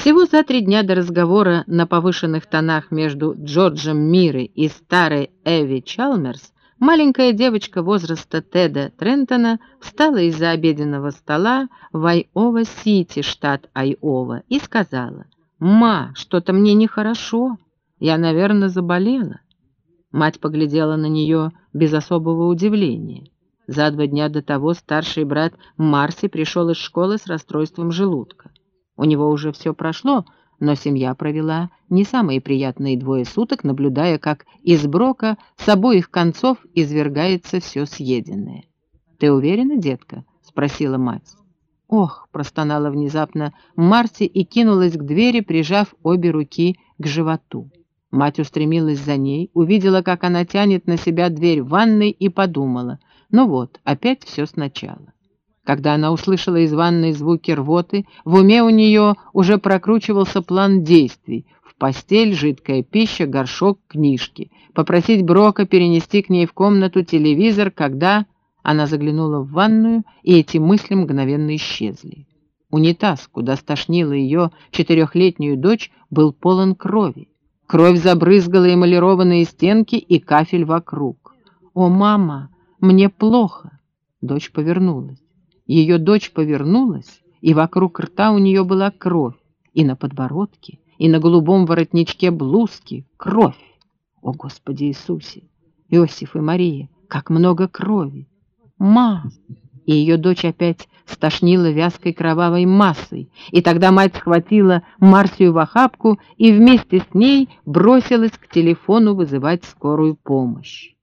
Всего за три дня до разговора на повышенных тонах между Джорджем Мирой и старой Эви Чалмерс маленькая девочка возраста Теда Трентона встала из-за обеденного стола в Айова-Сити, штат Айова, и сказала, «Ма, что-то мне нехорошо, я, наверное, заболела». Мать поглядела на нее без особого удивления. За два дня до того старший брат Марси пришел из школы с расстройством желудка. У него уже все прошло, но семья провела не самые приятные двое суток, наблюдая, как из брока с обоих концов извергается все съеденное. «Ты уверена, детка?» — спросила мать. «Ох!» — простонала внезапно Марси и кинулась к двери, прижав обе руки к животу. Мать устремилась за ней, увидела, как она тянет на себя дверь ванной и подумала, ну вот, опять все сначала. Когда она услышала из ванной звуки рвоты, в уме у нее уже прокручивался план действий. В постель, жидкая пища, горшок, книжки. Попросить Брока перенести к ней в комнату телевизор, когда... Она заглянула в ванную, и эти мысли мгновенно исчезли. Унитаз, куда стошнила ее четырехлетнюю дочь, был полон крови. Кровь забрызгала эмалированные стенки и кафель вокруг. «О, мама, мне плохо!» Дочь повернулась. Ее дочь повернулась, и вокруг рта у нее была кровь, и на подбородке, и на голубом воротничке блузки кровь. О, Господи Иисусе! Иосиф и Мария, как много крови! Ма! И ее дочь опять стошнила вязкой кровавой массой, и тогда мать схватила Марсию в охапку и вместе с ней бросилась к телефону вызывать скорую помощь.